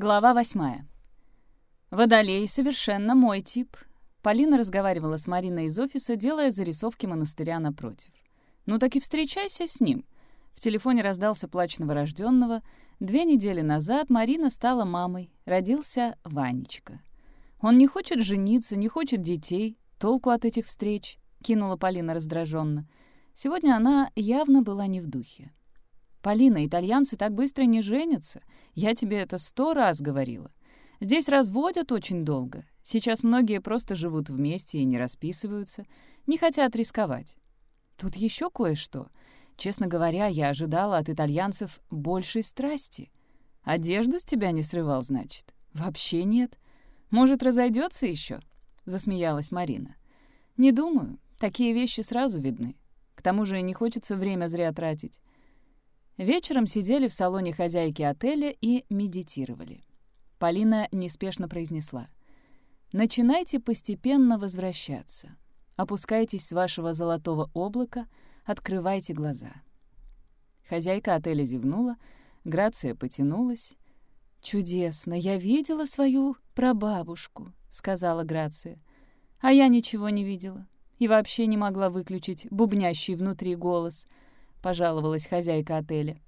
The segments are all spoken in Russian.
Глава восьмая. «Водолей совершенно мой тип». Полина разговаривала с Мариной из офиса, делая зарисовки монастыря напротив. «Ну так и встречайся с ним». В телефоне раздался плач новорожденного. Две недели назад Марина стала мамой. Родился Ванечка. «Он не хочет жениться, не хочет детей. Толку от этих встреч?» — кинула Полина раздраженно. Сегодня она явно была не в духе. «Полина, итальянцы так быстро не женятся. Я тебе это сто раз говорила. Здесь разводят очень долго. Сейчас многие просто живут вместе и не расписываются, не хотят рисковать. Тут еще кое-что. Честно говоря, я ожидала от итальянцев большей страсти. Одежду с тебя не срывал, значит? Вообще нет. Может, разойдется еще? Засмеялась Марина. Не думаю. Такие вещи сразу видны. К тому же не хочется время зря тратить. Вечером сидели в салоне хозяйки отеля и медитировали. Полина неспешно произнесла. «Начинайте постепенно возвращаться. Опускайтесь с вашего золотого облака, открывайте глаза». Хозяйка отеля зевнула, Грация потянулась. «Чудесно, я видела свою прабабушку», — сказала Грация. «А я ничего не видела и вообще не могла выключить бубнящий внутри голос —— пожаловалась хозяйка отеля.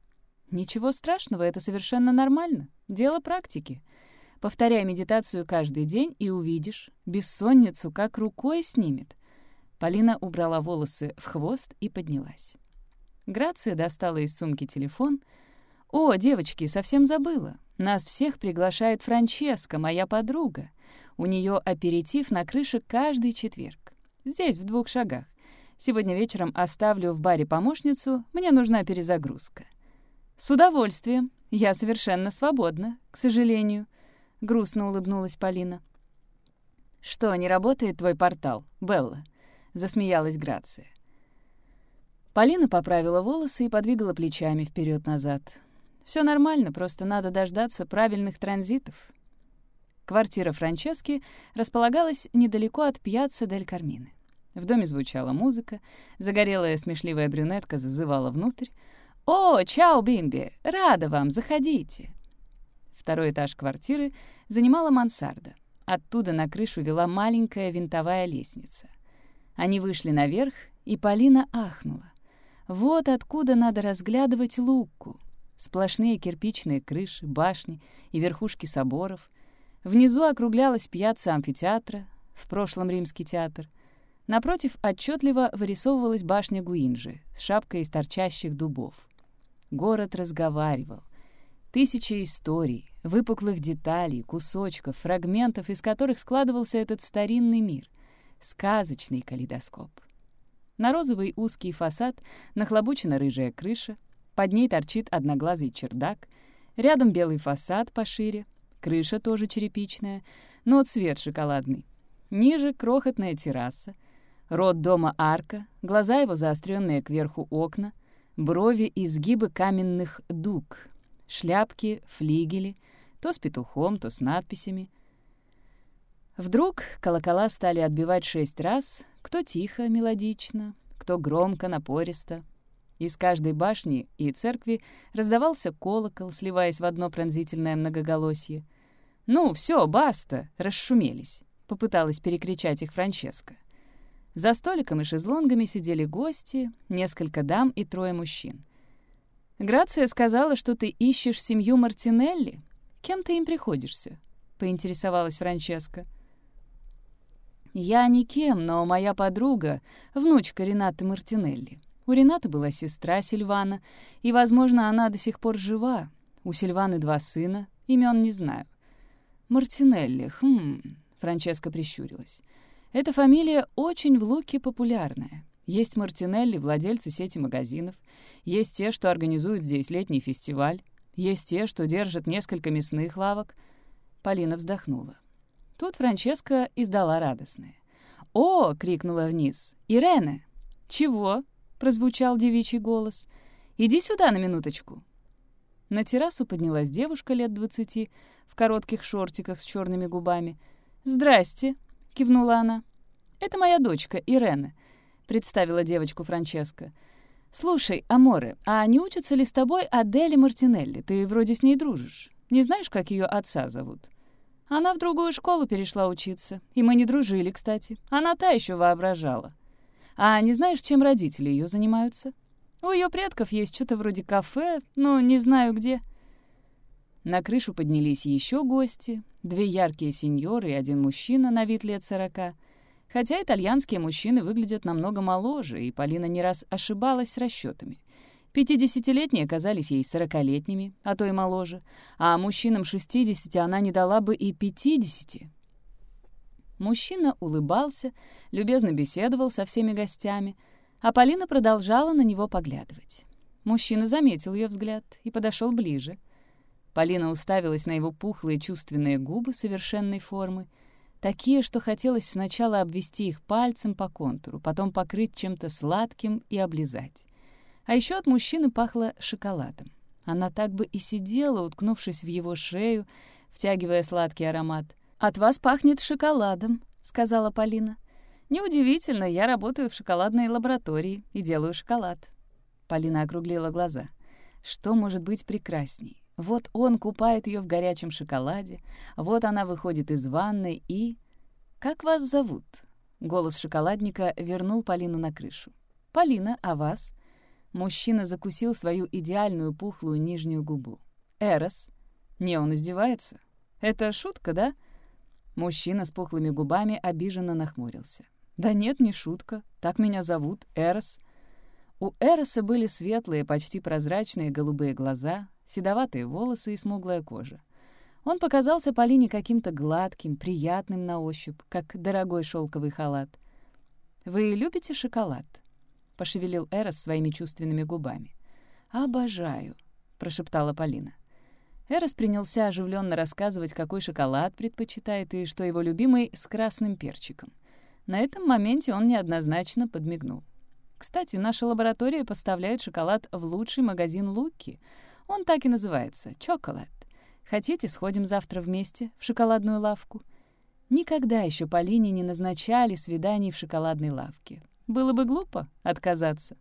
«Ничего страшного, это совершенно нормально. Дело практики. Повторяй медитацию каждый день и увидишь. Бессонницу как рукой снимет». Полина убрала волосы в хвост и поднялась. Грация достала из сумки телефон. «О, девочки, совсем забыла. Нас всех приглашает Франческа, моя подруга. У нее аперитив на крыше каждый четверг. Здесь, в двух шагах. Сегодня вечером оставлю в баре помощницу, мне нужна перезагрузка». «С удовольствием. Я совершенно свободна, к сожалению», — грустно улыбнулась Полина. «Что, не работает твой портал, Белла?» — засмеялась Грация. Полина поправила волосы и подвигала плечами вперед назад Все нормально, просто надо дождаться правильных транзитов. Квартира Франчески располагалась недалеко от пьяцца Дель Кармины. В доме звучала музыка, загорелая смешливая брюнетка зазывала внутрь. «О, чао, Бимби! Рада вам, заходите!» Второй этаж квартиры занимала мансарда. Оттуда на крышу вела маленькая винтовая лестница. Они вышли наверх, и Полина ахнула. Вот откуда надо разглядывать Луку. Сплошные кирпичные крыши, башни и верхушки соборов. Внизу округлялась пьяца амфитеатра, в прошлом римский театр — Напротив отчетливо вырисовывалась башня Гуинджи с шапкой из торчащих дубов. Город разговаривал. Тысячи историй, выпуклых деталей, кусочков, фрагментов, из которых складывался этот старинный мир. Сказочный калейдоскоп. На розовый узкий фасад нахлобучена рыжая крыша, под ней торчит одноглазый чердак, рядом белый фасад пошире, крыша тоже черепичная, но цвет шоколадный. Ниже крохотная терраса — Рот дома арка, глаза его заостренные кверху окна, брови и сгибы каменных дуг, шляпки, флигели, то с петухом, то с надписями. Вдруг колокола стали отбивать шесть раз, кто тихо, мелодично, кто громко, напористо. Из каждой башни и церкви раздавался колокол, сливаясь в одно пронзительное многоголосье. «Ну, все, баста!» — расшумелись. Попыталась перекричать их Франческа. За столиком и шезлонгами сидели гости, несколько дам и трое мужчин. «Грация сказала, что ты ищешь семью Мартинелли. Кем ты им приходишься?» — поинтересовалась Франческа. «Я никем, но моя подруга — внучка Ренаты Мартинелли. У Ренаты была сестра Сильвана, и, возможно, она до сих пор жива. У Сильваны два сына, имен не знаю». «Мартинелли, хм...» — Франческа прищурилась. Эта фамилия очень в Луке популярная. Есть Мартинелли, владельцы сети магазинов. Есть те, что организуют здесь летний фестиваль. Есть те, что держат несколько мясных лавок. Полина вздохнула. Тут Франческа издала радостное. «О!» — крикнула вниз. «Ирена!» «Чего?» — прозвучал девичий голос. «Иди сюда на минуточку». На террасу поднялась девушка лет двадцати в коротких шортиках с черными губами. «Здрасте!» — кивнула она. «Это моя дочка, Ирена», — представила девочку Франческа. «Слушай, Аморе, а не учатся ли с тобой Адели Мартинелли? Ты вроде с ней дружишь. Не знаешь, как ее отца зовут?» «Она в другую школу перешла учиться, и мы не дружили, кстати. Она та еще воображала». «А не знаешь, чем родители ее занимаются?» «У ее предков есть что-то вроде кафе, но не знаю где». На крышу поднялись еще гости, две яркие сеньоры и один мужчина на вид лет сорока. Хотя итальянские мужчины выглядят намного моложе, и Полина не раз ошибалась с расчетами. Пятидесятилетние казались ей сорокалетними, а то и моложе, а мужчинам шестидесяти она не дала бы и пятидесяти. Мужчина улыбался, любезно беседовал со всеми гостями, а Полина продолжала на него поглядывать. Мужчина заметил ее взгляд и подошел ближе — Полина уставилась на его пухлые чувственные губы совершенной формы, такие, что хотелось сначала обвести их пальцем по контуру, потом покрыть чем-то сладким и облизать. А еще от мужчины пахло шоколадом. Она так бы и сидела, уткнувшись в его шею, втягивая сладкий аромат. «От вас пахнет шоколадом», — сказала Полина. «Неудивительно, я работаю в шоколадной лаборатории и делаю шоколад». Полина округлила глаза. «Что может быть прекрасней? Вот он купает ее в горячем шоколаде, вот она выходит из ванной и... «Как вас зовут?» Голос шоколадника вернул Полину на крышу. «Полина, а вас?» Мужчина закусил свою идеальную пухлую нижнюю губу. «Эрос?» «Не, он издевается?» «Это шутка, да?» Мужчина с пухлыми губами обиженно нахмурился. «Да нет, не шутка. Так меня зовут. Эрос». У Эроса были светлые, почти прозрачные голубые глаза, седоватые волосы и смуглая кожа. Он показался Полине каким-то гладким, приятным на ощупь, как дорогой шелковый халат. «Вы любите шоколад?» — пошевелил Эрос своими чувственными губами. «Обожаю», — прошептала Полина. Эрос принялся оживленно рассказывать, какой шоколад предпочитает и что его любимый с красным перчиком. На этом моменте он неоднозначно подмигнул. «Кстати, наша лаборатория поставляет шоколад в лучший магазин Луки — он так и называется — «Чоколад». Хотите, сходим завтра вместе в шоколадную лавку?» Никогда еще Полине не назначали свиданий в шоколадной лавке. Было бы глупо отказаться.